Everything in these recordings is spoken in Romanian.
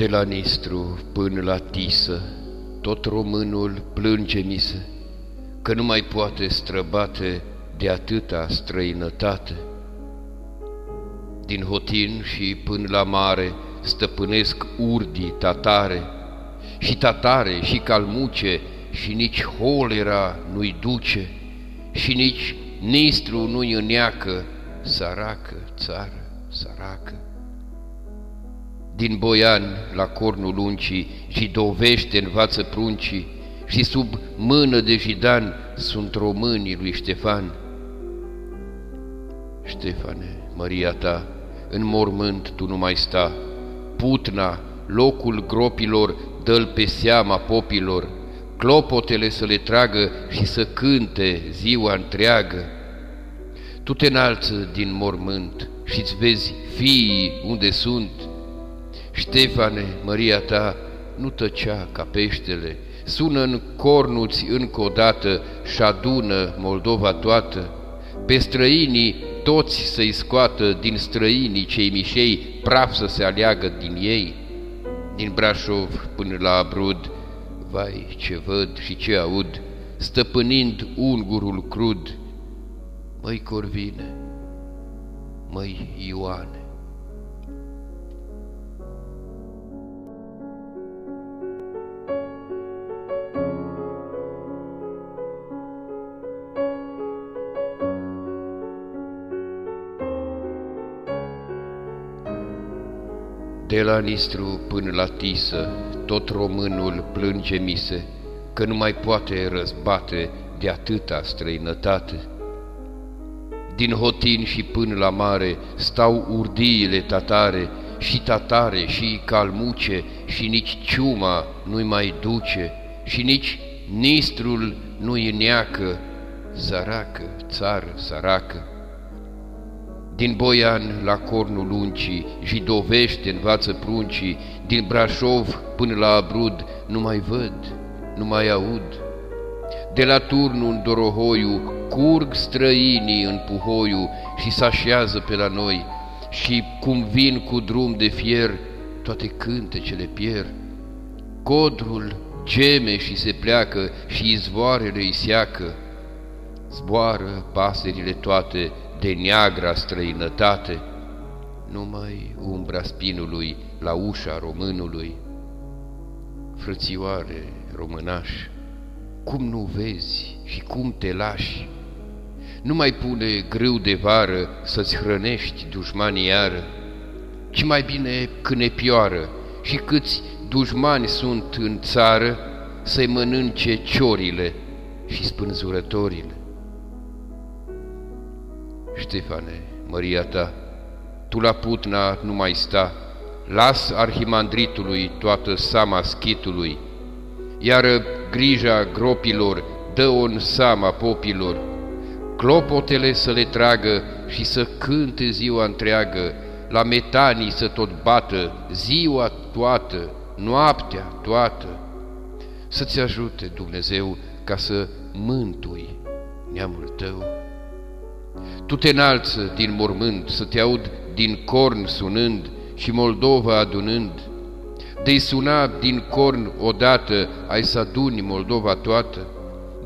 De la Nistru până la Tisă, tot românul plânge misă, că nu mai poate străbate de atâta străinătate. Din Hotin și până la mare stăpânesc urdii tatare, și tatare și calmuce, și nici holera nu-i duce, și nici nistru nu-i îneacă, săracă țară, săracă din Boian la cornul luncii și dovește învață pruncii și sub mână de jidan sunt românii lui Ștefan. Ștefane, Maria ta, în mormânt tu nu mai sta, putna, locul gropilor, dă pe seama popilor, clopotele să le tragă și să cânte ziua întreagă. Tu te înalță din mormânt și-ți vezi fiii unde sunt, Ștefane, Maria ta, nu tăcea ca peștele, sună în cornuți încă o dată și adună Moldova toată, pe străinii toți să-i scoată din străinii cei mișei, praf să se aleagă din ei, din Brașov până la Abrud, vai ce văd și ce aud, stăpânind ungurul crud, măi Corvine, măi Ioane. De la Nistru până la Tisă, tot românul plânge mise, că nu mai poate răzbate de atâta străinătate. Din Hotin și până la mare stau urdiile tatare, și tatare și calmuce, și nici ciuma nu-i mai duce, și nici nistrul nu-i neacă, săracă, țară săracă. Din Boian la cornul luncii, Jidovește învață pruncii, Din Brașov până la Abrud, Nu mai văd, nu mai aud. De la turnul în Dorohoiu, Curg străinii în Puhoiu Și s-așează pe la noi, Și cum vin cu drum de fier, Toate cântecele pierd. Codrul geme și se pleacă Și izvoarele îi seacă, Zboară paserile toate de neagra străinătate, numai umbra spinului la ușa românului. Frățioare românaș, cum nu vezi și cum te lași? Nu mai pune grâu de vară să-ți hrănești dușmanii iară, ci mai bine cânepioară și câți dușmani sunt în țară să-i mănânce ciorile și spânzurătorile. Ștefane, Maria ta, tu la putna nu mai sta, las arhimandritului toată sama schitului, iar grija gropilor dă-o în sama popilor, clopotele să le tragă și să cânte ziua întreagă, la metanii să tot bată, ziua toată, noaptea toată. Să-ți ajute Dumnezeu ca să mântui neamul tău. Tu te înalță din mormânt să te aud din corn sunând și Moldova adunând. De-i suna din corn odată, ai să aduni Moldova toată.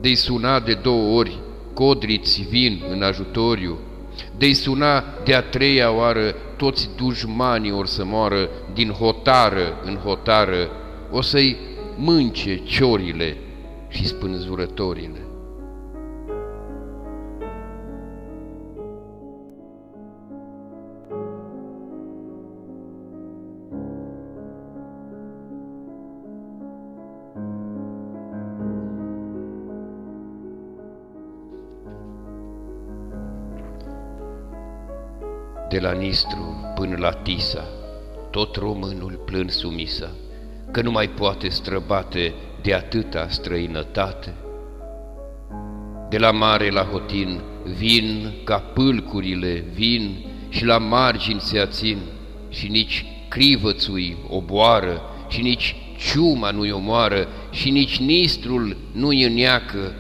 De-i suna de două ori, codriți vin în ajutoriu. De-i suna de-a treia oară, toți dușmanii or să moară din hotară în hotară, o să-i mânce ciorile și spânzurătorile. De la Nistru până la Tisa, tot românul plân sumisa, că nu mai poate străbate de atâta străinătate. De la mare la hotin vin ca pâlcurile vin și la margini se ațin și nici crivățui oboară și nici ciuma nu-i omoară și nici nistrul nu-i îneacă,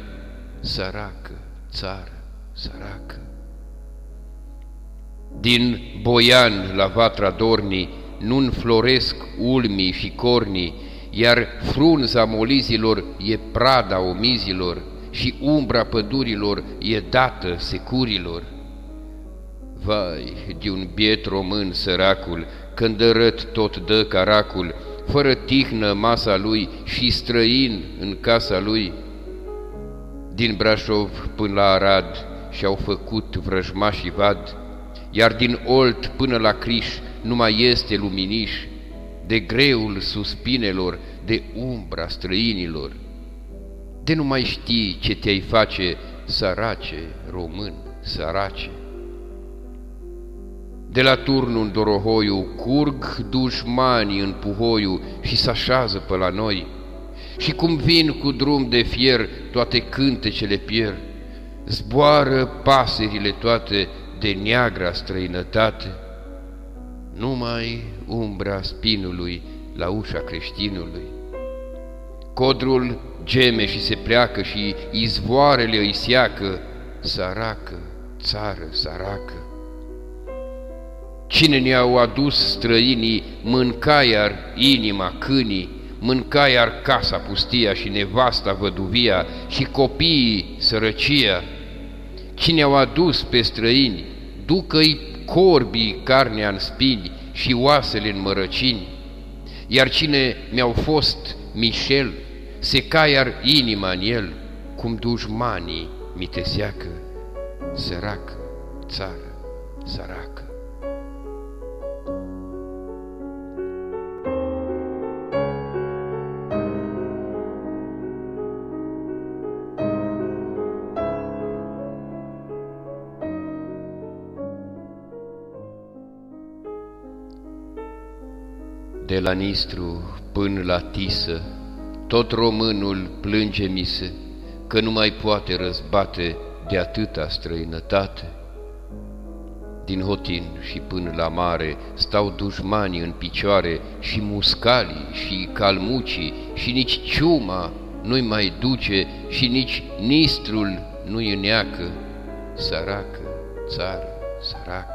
săracă, țară, săracă. Din Boian la Vatra Dornii nu înfloresc ulmii și cornii, iar frunza molizilor e prada omizilor și umbra pădurilor e dată securilor. Vai, de un biet român săracul, când răt tot dă caracul, fără tihnă masa lui și străin în casa lui. Din Brașov până la Arad și-au făcut vrăjmașii vad, iar din Olt până la Criș nu mai este luminiș, de greul suspinelor, de umbra străinilor. De nu mai știi ce te-ai face, sărace, român, sărace. De la turnul Dorohoiu curg dușmanii în puhoiu și s-așează pe la noi. Și cum vin cu drum de fier, toate cântecele pierd. Zboară paserile toate de neagra străinătate. Numai umbra spinului la ușa creștinului. Codrul geme și se pleacă și izvoarele îi seacă, săracă, țară săracă. Cine ne-au adus străinii, mânca iar inima câinii, mânca iar casa pustia și nevasta văduvia și copiii sărăcia. Cine au adus pe străini, ducă-i corbii carnea în spini și oasele în mărăcini. Iar cine mi-au fost Michel, se ca iar inima în el, cum dușmanii mi te seacă, săracă, țară, săracă. De la Nistru până la Tisă, tot românul plânge mise, că nu mai poate răzbate de atâta străinătate. Din Hotin și până la mare stau dușmanii în picioare și muscalii și calmucii și nici ciuma nu-i mai duce și nici nistrul nu-i neacă, săracă, țară, săracă.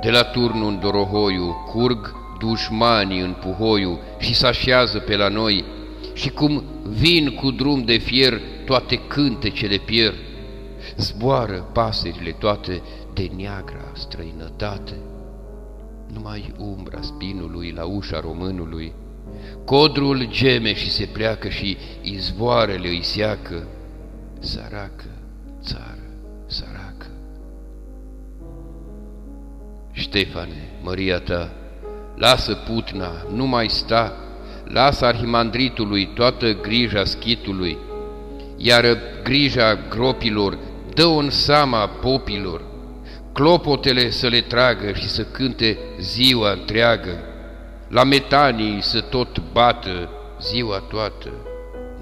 De la turnul în Dorohoiu curg dușmanii în puhoiu și s-așează pe la noi și cum vin cu drum de fier toate cântecele pierd. Zboară paserile toate de neagra străinătate. Numai umbra spinului la ușa românului, Codrul geme și se pleacă și izvoarele îi seacă, Săracă, țară, săracă. Ștefane, măria ta, lasă putna, nu mai sta, lasă arhimandritului toată grija schitului, iar grija gropilor dă-o în seama popilor, clopotele să le tragă și să cânte ziua întreagă, la metanii să tot bată ziua toată,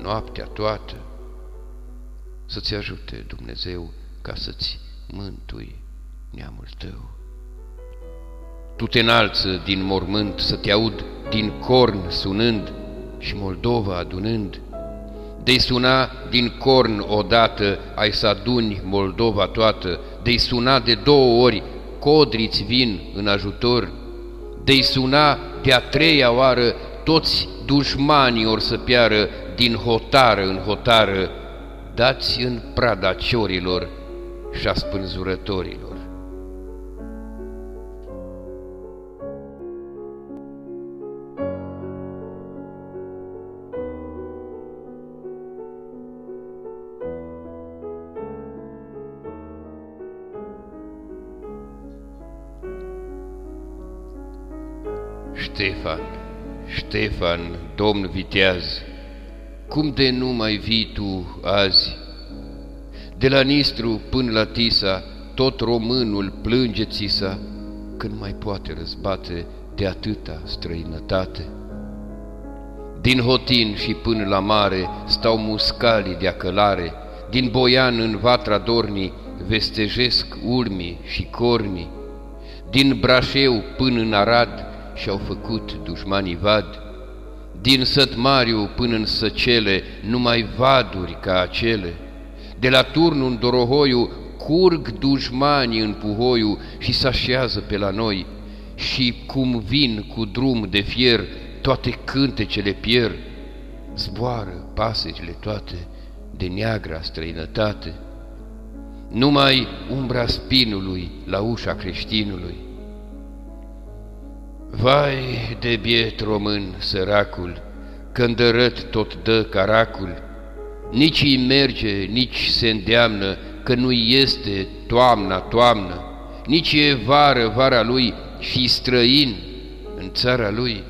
noaptea toată. Să-ți ajute Dumnezeu ca să-ți mântui neamul tău. Tu te înalță din mormânt să te aud din corn sunând și Moldova adunând. De-i suna din corn odată, ai să aduni Moldova toată, de-i suna de două ori, codriți vin în ajutor, de-i suna de-a treia oară, toți dușmanii or să piară din hotară în hotară, dați în prada ciorilor și a spânzurătorilor. Ștefan, Ștefan, domn viteaz, cum de nu mai vii tu azi? De la Nistru până la Tisa, tot românul plânge țisa, când mai poate răzbate de atâta străinătate. Din Hotin și până la mare stau muscalii de acălare, din Boian în Vatra Dornii vestejesc urmii și cornii, din Brașeu până în Arad și-au făcut dușmanii vad, din Sătmariu până în Săcele, numai vaduri ca acele, de la turnul în Dorohoiu curg dușmanii în puhoiu și s-așează pe la noi, și cum vin cu drum de fier, toate cântecele pierd, zboară pasegile toate de neagra străinătate, numai umbra spinului la ușa creștinului. Vai de biet român săracul, când răt tot dă caracul, nici îi merge, nici se îndeamnă că nu este toamna, toamnă, nici e vară, vara lui și străin în țara lui.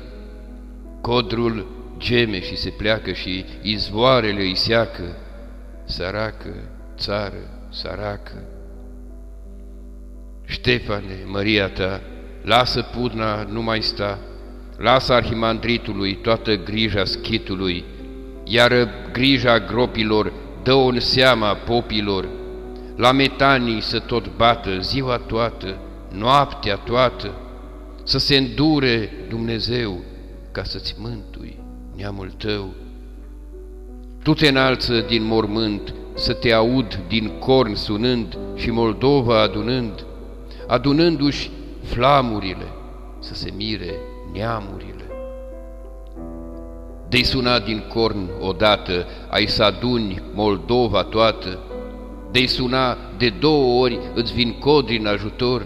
Codrul geme și se pleacă și izvoarele îi seacă, săracă, țară, săracă. Ștefane, Maria ta, lasă pudna, nu mai sta, lasă arhimandritului toată grija schitului, iar grija gropilor dă-o în seama popilor, la metanii să tot bată ziua toată, noaptea toată, să se îndure Dumnezeu ca să-ți mântui neamul tău. Tu te înalță din mormânt să te aud din corn sunând și Moldova adunând, adunându-și flamurile să se mire neamurile. De-i suna din corn odată, ai să aduni Moldova toată, de-i suna de două ori îți vin codri în ajutor,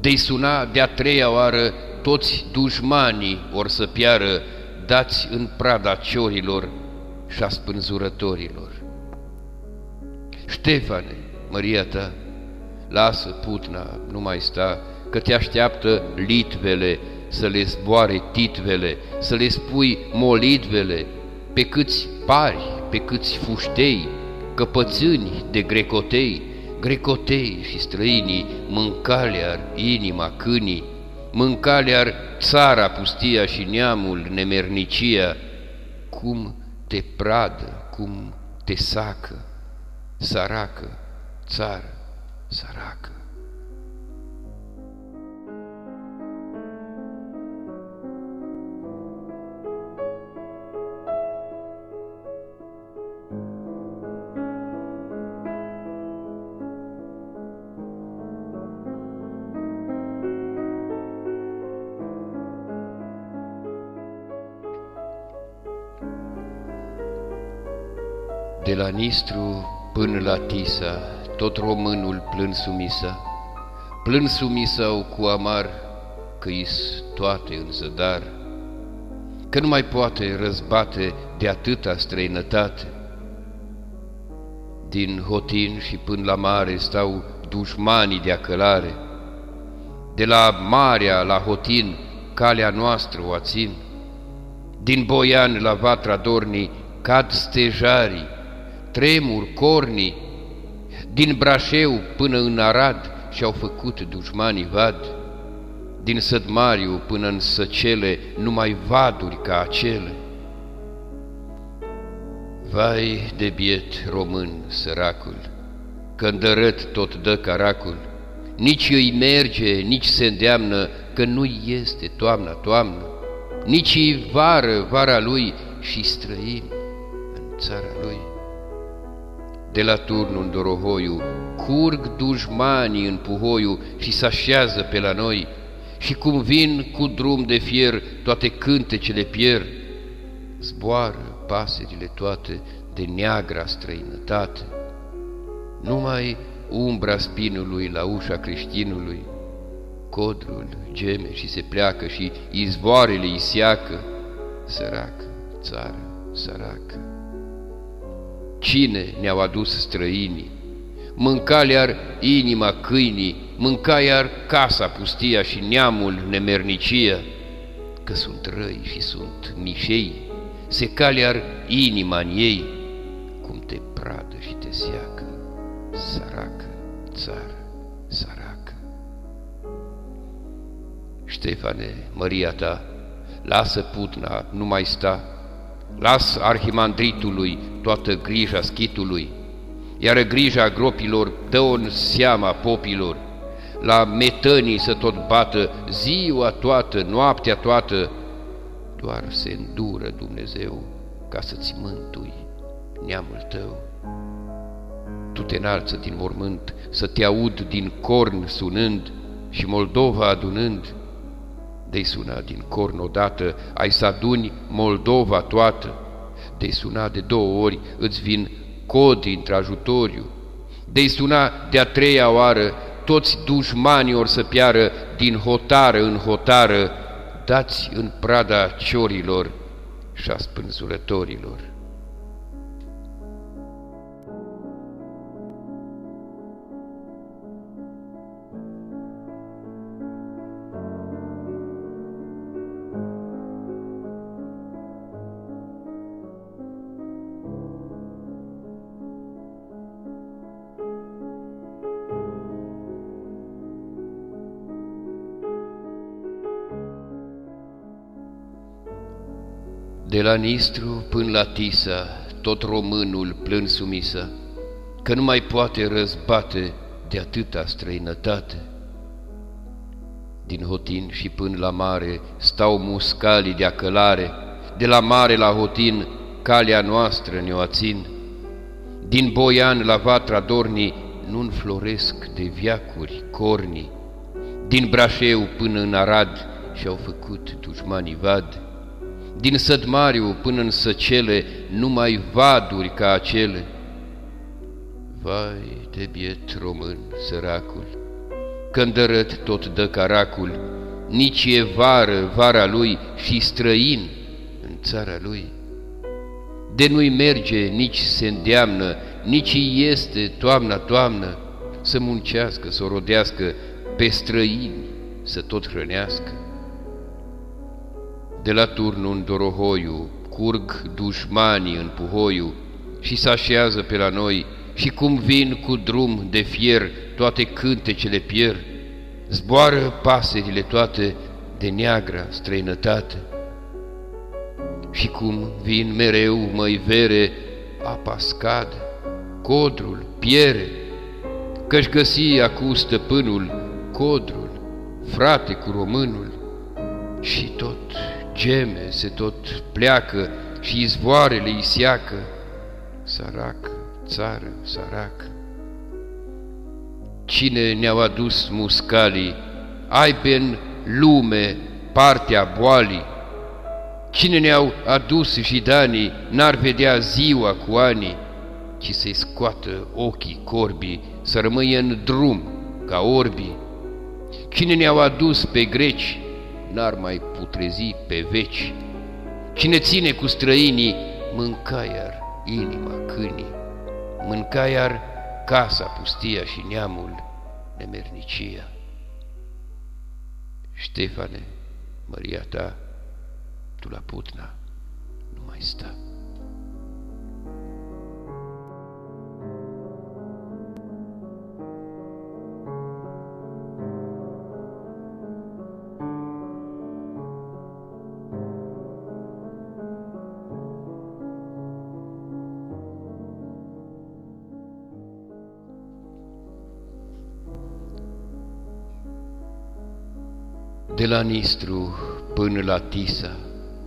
de-i suna de-a treia oară toți dușmanii or să piară, dați în prada ciorilor și a spânzurătorilor. Ștefane, Maria ta, lasă putna, nu mai sta, că te așteaptă litvele să le zboare titvele, să le spui molitvele, pe câți pari, pe câți fuștei, căpățâni de grecotei, grecotei și străinii, mâncalear inima câinii, mâncalear țara pustia și neamul nemernicia, cum te pradă, cum te sacă, săracă, țară, săracă. La Nistru până la Tisa, tot românul plâns sumisa, plâns sumisau cu amar, că is toate în zădar, că nu mai poate răzbate de atâta străinătate. Din Hotin și până la mare stau dușmanii de acălare, de la Marea la Hotin calea noastră o țin, din Boian la Vatra Dornii cad stejarii, tremur, corni, din Brașeu până în Arad și-au făcut dușmanii vad, din Sădmariu până în Săcele numai vaduri ca acele. Vai de biet român săracul, că îndărât tot dă caracul, nici îi merge, nici se îndeamnă că nu este toamna, toamnă, nici îi vară, vara lui și străin în țara lui de la turnul Dorohoiu, curg dușmanii în puhoiu și se așează pe la noi, și cum vin cu drum de fier, toate cântecele pierd, zboară paserile toate de neagra străinătate. Numai umbra spinului la ușa creștinului, codrul geme și se pleacă și izvoarele îi seacă, săracă, țară, săracă. Cine ne-au adus străinii? Mânca iar inima câinii, mânca iar casa pustia și neamul nemernicia, că sunt răi și sunt mișei, se cale iar inima în ei, cum te pradă și te seacă, săracă, țară, săracă. Ștefane, Maria ta, lasă putna, nu mai sta, Las arhimandritului toată grija schitului, iar grija gropilor dă-o în seama popilor, la metănii să tot bată ziua toată, noaptea toată, doar se îndură Dumnezeu ca să-ți mântui neamul tău. Tu te înalță din mormânt să te aud din corn sunând și Moldova adunând, de suna din corn odată, ai să aduni Moldova toată, de suna de două ori, îți vin cod intrajutoriu, de suna de-a treia oară, toți dușmanii or să piară din hotară în hotară, dați în prada ciorilor și a spânzurătorilor. De la Nistru până la Tisa, tot românul plân sumisă, că nu mai poate răzbate de atâta străinătate. Din Hotin și până la mare stau muscalii de acălare, de la mare la Hotin calea noastră ne-o ațin. Din Boian la Vatra Dorni nu înfloresc de viacuri corni, din Brașeu până în Arad și-au făcut dușmanii vad, din Sădmariu până în Săcele, numai vaduri ca acele. Vai de biet român, săracul, Când tot dă caracul, Nici e vară, vara lui, și străin în țara lui. De nu-i merge, nici se îndeamnă, Nici este toamna, toamnă, Să muncească, să o rodească, Pe străini să tot hrănească. De la turnul în Dorohoiu curg dușmanii în puhoiu și se așează pe la noi și cum vin cu drum de fier toate cântecele pierd, zboară paserile toate de neagra străinătate. Și cum vin mereu măi vere, apa scade, codrul piere, că-și găsi acu stăpânul codrul, frate cu românul, și tot geme, se tot pleacă și izvoarele îi seacă. Săracă, țară, săracă. Cine ne-au adus muscalii, ai pe în lume partea boalii, Cine ne-au adus jidanii, n-ar vedea ziua cu ani, ci să-i scoată ochii corbii, să rămâie în drum ca orbii. Cine ne-au adus pe greci, n-ar mai putrezi pe veci. Cine ține cu străinii, mânca iar inima câinii, mânca iar casa pustia și neamul nemernicia. Ștefane, măria ta, tu la putna nu mai sta. De la Nistru până la Tisa,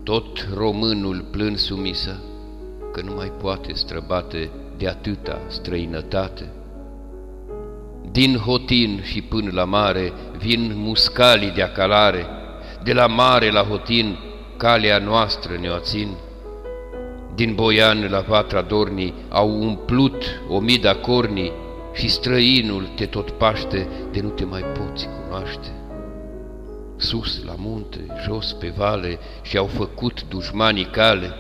tot românul plân sumisă, că nu mai poate străbate de atâta străinătate. Din Hotin și până la mare vin muscalii de acalare, de la mare la Hotin calea noastră ne-o țin. Din Boian la Vatra Dorni au umplut o mida corni și străinul te tot paște de nu te mai poți cunoaște sus la munte, jos pe vale, și-au făcut dușmanii cale.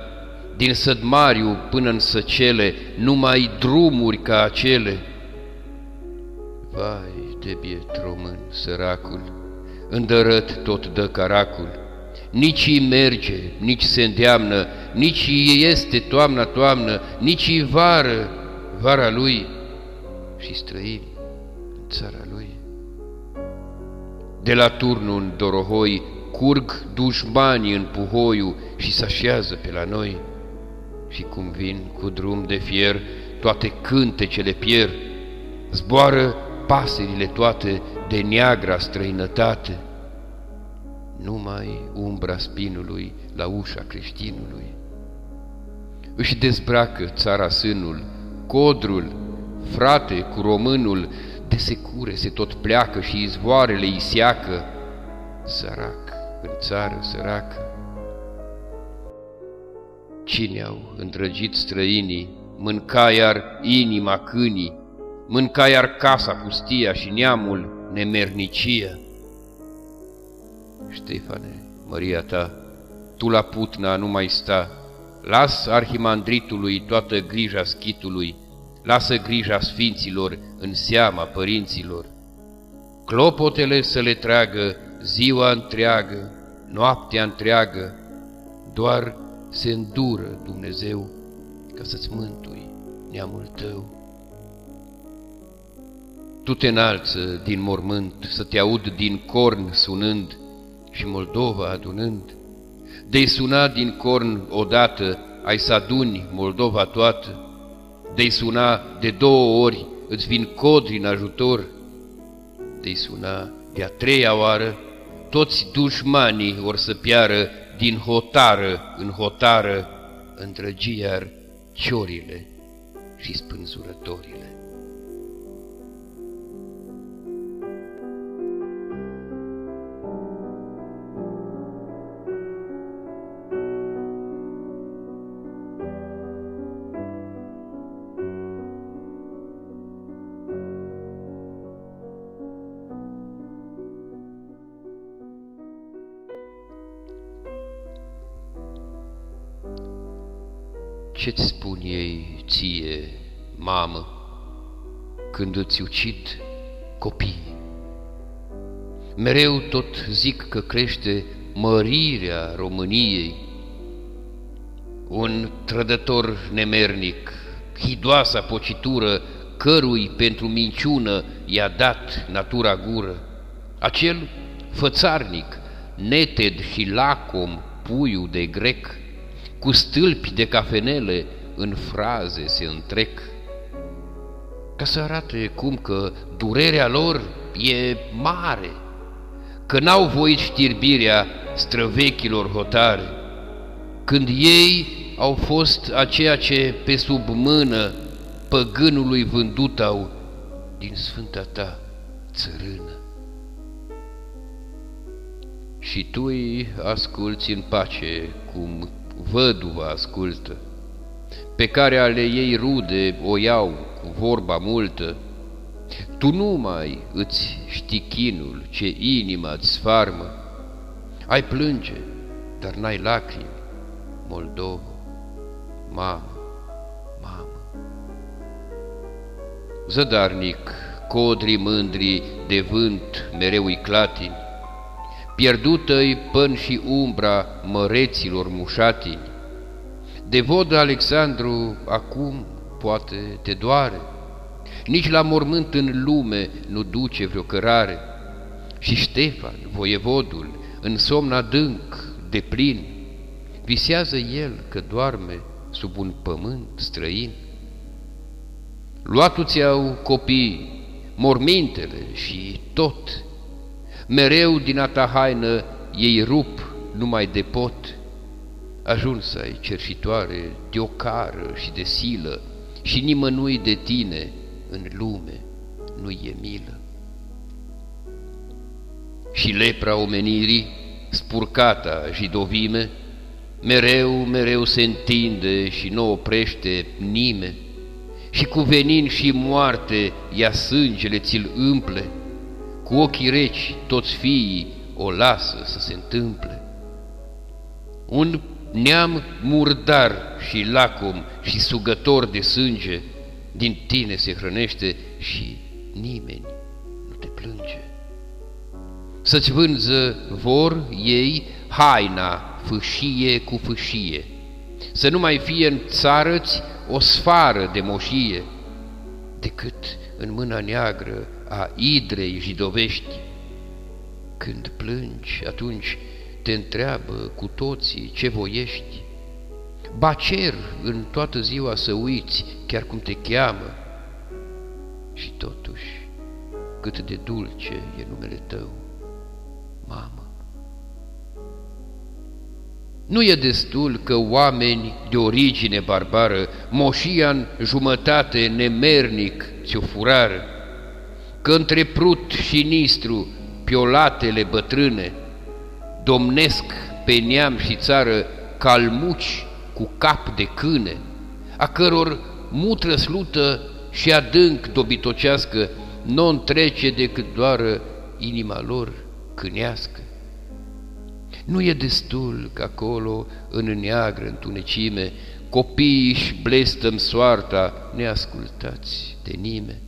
Din Sădmariu până în Săcele, numai drumuri ca acele. Vai de biet român, săracul, îndărăt tot dă caracul, nici îi merge, nici se îndeamnă, nici este toamna toamnă, nici vară, vara lui și străini în țara lui. De la turnul în Dorohoi curg dușmanii în puhoiu și se așează pe la noi. Și cum vin cu drum de fier, toate cântecele pierd, zboară paserile toate de neagra străinătate. Numai umbra spinului la ușa creștinului. Își dezbracă țara sânul, codrul, frate cu românul, de secure se tot pleacă și izvoarele îi seacă. Sărac, în țară săracă. Cine au îndrăgit străinii, mânca iar inima câinii, mânca iar casa pustia și neamul nemernicia. Ștefane, Maria ta, tu la putna nu mai sta, las arhimandritului toată grija schitului, lasă grija sfinților în seama părinților. Clopotele să le tragă ziua întreagă, noaptea întreagă, doar se îndură Dumnezeu ca să-ți mântui neamul tău. Tu te înalță din mormânt, să te aud din corn sunând și Moldova adunând. De-i suna din corn odată, ai să aduni Moldova toată. De-i suna de două ori, îți vin codri în ajutor. De-i suna de-a treia oară, toți dușmanii or să piară din hotară în hotară, îndrăgi iar ciorile și spânzurătorile. Ce-ți spun ei ție, mamă, când îți ucid copii? Mereu tot zic că crește mărirea României. Un trădător nemernic, hidoasa pocitură, cărui pentru minciună i-a dat natura gură, acel fățarnic, neted și lacom, puiul de grec, cu stâlpi de cafenele în fraze se întrec, ca să arate cum că durerea lor e mare, că n-au voit știrbirea străvechilor hotare, când ei au fost aceea ce pe sub mână păgânului vândut au din sfânta ta țărână. Și tu îi asculți în pace cum văduva ascultă, pe care ale ei rude o iau cu vorba multă, tu nu mai îți știi chinul ce inima îți sfarmă, ai plânge, dar n-ai lacrimi, Moldova, mamă, mamă. Zădarnic, codri mândri de vânt mereu îi clatini, pierdută-i pân și umbra măreților mușatini. De vod Alexandru acum poate te doare, nici la mormânt în lume nu duce vreo cărare. Și Ștefan, voievodul, în somn adânc, de plin, visează el că doarme sub un pământ străin. Luatu ți-au copii, mormintele și tot, mereu din a ta haină ei rup numai de pot. Ajuns ai cerșitoare de ocară și de silă și nimănui de tine în lume nu e milă. Și lepra omenirii, spurcata și dovime, mereu, mereu se întinde și nu oprește nimeni, și cu venin și moarte ea sângele ți-l împle, cu ochii reci toți fiii o lasă să se întâmple. Un neam murdar și lacom și sugător de sânge din tine se hrănește și nimeni nu te plânge. Să-ți vânză vor ei haina fâșie cu fâșie, să nu mai fie în țarăți o sfară de moșie, decât în mâna neagră a idrei jidovești. Când plângi, atunci te întreabă cu toții ce voiești. Ba cer în toată ziua să uiți, chiar cum te cheamă. Și totuși, cât de dulce e numele tău, mamă. Nu e destul că oameni de origine barbară, moșia în jumătate nemernic ți-o furară, că între prut și nistru, piolatele bătrâne, domnesc pe neam și țară calmuci cu cap de câine, a căror mutră slută și adânc dobitocească nu întrece decât doar inima lor cânească. Nu e destul că acolo, în neagră întunecime, copiii își blestăm soarta neascultați de nimeni,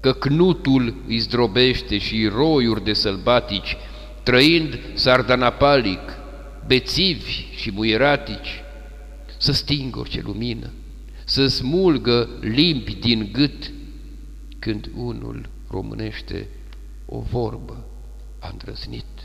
că cnutul îi zdrobește și roiuri de sălbatici, trăind sardanapalic, bețivi și muieratici, să stingă orice lumină, să smulgă limbi din gât, când unul românește o vorbă a îndrăznit.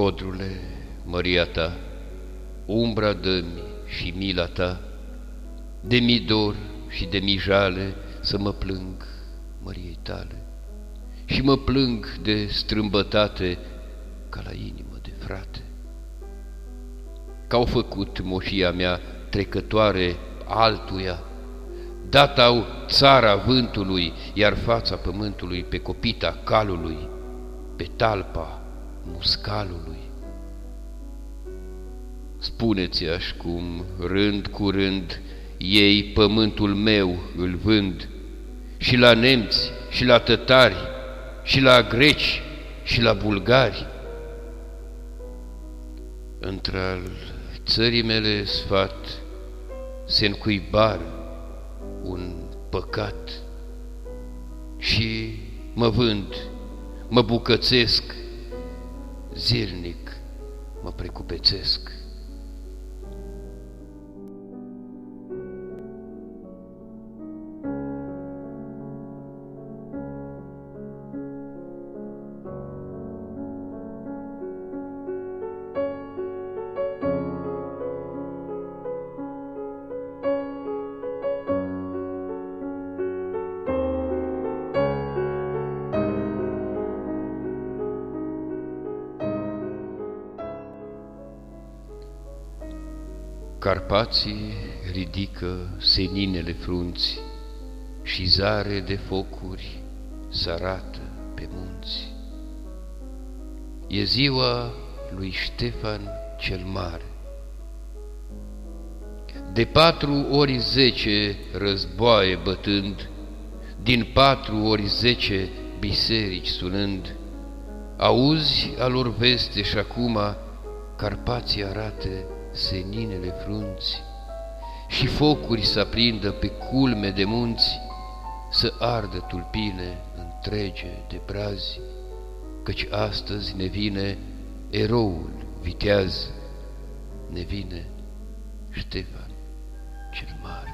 Codrule, măria ta, umbra dă-mi și mila ta, de mi dor și de mi jale să mă plâng măriei tale. Și mă plâng de strâmbătate ca la inimă de frate. Că-au făcut moșia mea trecătoare altuia, dat au țara vântului, iar fața pământului pe copita calului, pe talpa muscalului. Spuneți-aș cum, rând cu rând, ei pământul meu îl vând, și la nemți, și la tătari, și la greci, și la bulgari. Într-al țării mele sfat se încuibar un păcat și mă vând, mă bucățesc zilnic mă precupețesc. Carpații ridică seninele frunți și zare de focuri sărată pe munți. E ziua lui Ștefan cel Mare. De patru ori zece războaie bătând, din patru ori zece biserici sunând, auzi alor veste și acum Carpații arată seninele frunți și focuri să aprindă pe culme de munți, să ardă tulpine întrege de brazi, căci astăzi ne vine eroul viteaz, ne vine Ștefan cel Mare.